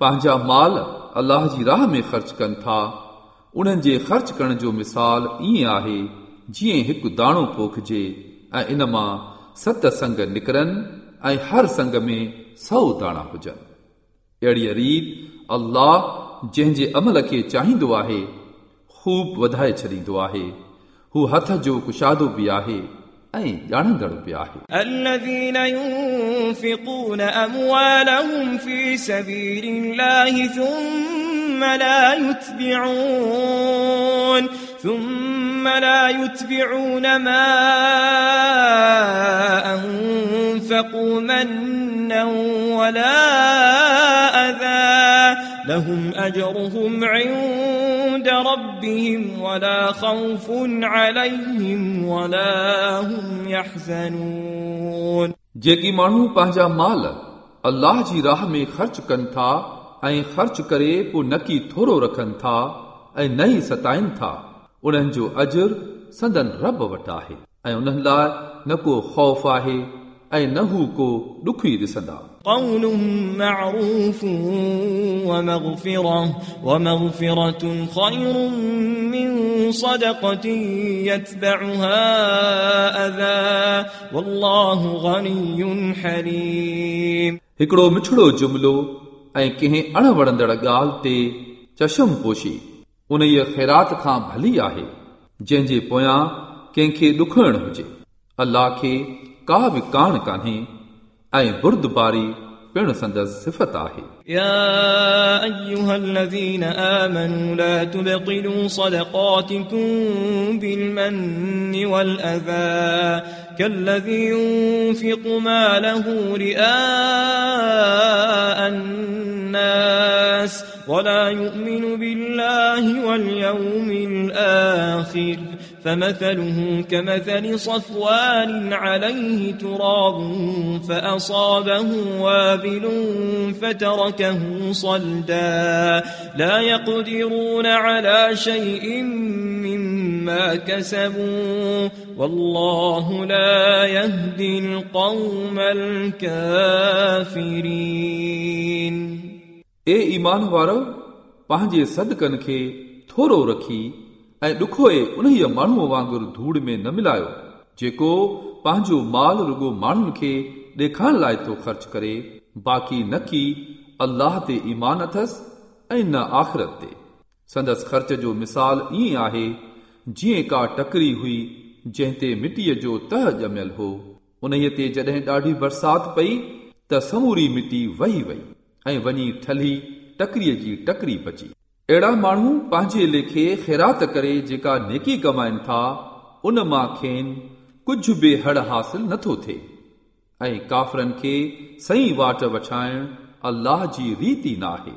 پنهنجا مال الله جي راهه ۾ خرچ ڪن ٿا انهن جي خرچ ڪرڻ جو مثال ائين آهي جيئن هڪ داڻو پوکجي ۽ ان مان ست سنگ نڪرن ۽ هر سنگ ۾ سؤ داڻا هجن اهڙيءَ ريت الله جنهن جي عمل کي چاهيندو آهي خوب وڌائي ڇڏيندو آهي هو هٿ جو ڪشادو به آهي ऐं ॼाणंदड़ बि आहे الذين ينفقون أموالهم في سبيل الله ثم لا يتبعون ثم لا يتبعون ما أنفقوا منا ولا أذى لهم أجرهم عند ربهم ولا خوف عليهم ولا هم يحزنون जेकी माण्हू पंहिंजा माल अल्लाह जी राह में ख़र्च कनि था ऐं ख़र्च करे पोइ नकी थोरो रखनि था ऐं न ई सताइनि था उन्हनि जो अजुर संदन रब वटि आहे ऐं उन्हनि लाइ न को ख़ौफ़ आहे ऐं न हू को ॾुख ई ॾिसंदा قول معروف ومغفرة ومغفرة خير من صدقة يتبعها أذى والله غني حليم हिकिड़ो मिठड़ो जुमिलो ऐं कंहिं अण वणंदड़ ॻाल्हि ते चशम पोशी उन ई ख़ैरात खां भली आहे जंहिंजे पोयां कंहिंखे ॾुखणु हुजे अल्लाह खे का बि कान कान्हे ऐं बुर्दबारी पिणु संदसि सिफ़त आहे يا أيها الذين آمنوا لا تبطلوا صدقاتكم بالمن والأذى كالذي ينفق ماله رئاء الناس ولا يؤمن بالله واليوم الآخر فمثله كمثل صفوان عليه تراب فأصابه وابل فتركه صلدا لا يقدرون على شيء مما كسبوا والله لا يهدي القوم الكافرين ए ईमान वारो पंहिंजे सदकनि खे थोरो रखी ۽ ڏکو ان ماڻهوءَ وانگر ڌوڙ ۾ نه ملايو. جيڪو پنهنجو مال رڳو ماڻهن کي ڏيکارڻ لاءِ ٿو خرچ ڪري باقي نه ڪي الله تي ايمان اٿس ۽ نه آخرت تي. سندس خرچ جو مثال ائين آهي جيئن ڪا ٽڪري هئي جنهن تي مٽيءَ جو ته ڄميل هو. انهيءَ تي جڏهن ڏاڍي برسات پئي ته سموري مٽي وهي وئي ۽ وڃي ٺلي ٽڪريءَ جي ٽڪري بچي اهڙا ماڻهو پنهنجي ليکي خيرات ڪري جيڪا نيڪي ڪمائين ٿا ان مان کين ڪجهه به هڙ حاصل نٿو ٿئي ۽ ڪافرن کي صحيح واٽ وڇائڻ الله جي ريت ناهي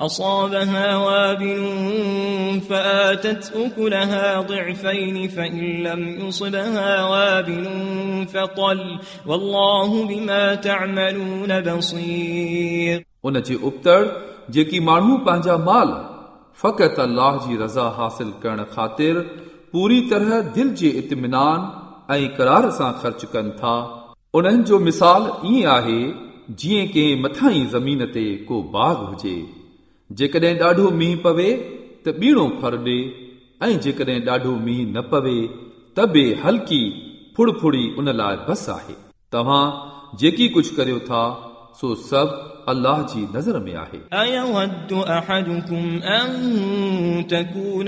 أصابها وابل فآتت أكلها ضعفين فإن لم يصبها وابل فطل والله بما تعملون بصير उन जे उबतड़ जेकी माण्हू पंहिंजा माल फ़क़ति अल्लाह जी रज़ा हासिल करण ख़ातिर पूरी तरह दिल जे इत्मिनान ऐं करार सां ख़र्च कनि था उन्हनि जो मिसाल ईअं आहे जीअं कंहिं मथां ई ज़मीन ते को बाग हुजे جيڪڏهن ڏاڍو مينهن پوي، ته ٻيڻو ڦر ڏي. ऐं जेकॾहिं ॾाढो मींहुं न पवे, त बि हल्की फुड़फुड़ी उन लाइ बस आहे। तव्हां जेकी कुझु करियो था, सो सभु अलाह जी नज़र में आहे। अयवदु अहदुकुम अन तकुन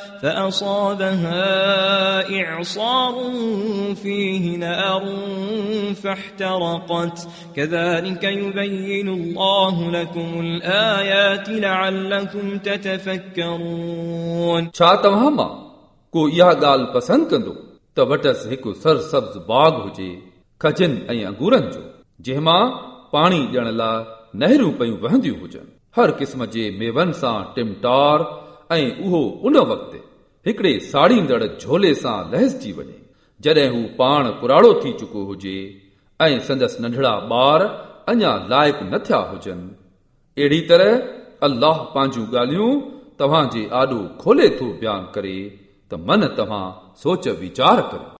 فأصابها إعصار فيه نار فاحترقت كذلك يبين الله لكم الآيات لعلكم تتفكرون छा तव्हां मां को इहा ॻाल्हि पसंदि कंदो त वटसि हिकु सरसब्ज़ बाग़ हुजे खजनि ऐं अंगूरनि जो जंहिंमां पाणी ॾियण लाइ नहरूं पयूं वहंदियूं हुजनि हर क़िस्म जे मेवनि सां टिमटार ऐं उहो उन वक़्तु هڪڙي ساڙيندڙ جهولي سان لهسجي وڃي. جڏهن هو پاڻ پراڙو ٿي چڪو هجي ۽ سندس ننڍڙا ٻار اڃا لائق نه ٿيا هجن. اهڙي طرح الله پنهنجون ڳالهيون توهان جي آڏو کولي ٿو بيان ڪري ته من توهان سوچ ويچار ڪريو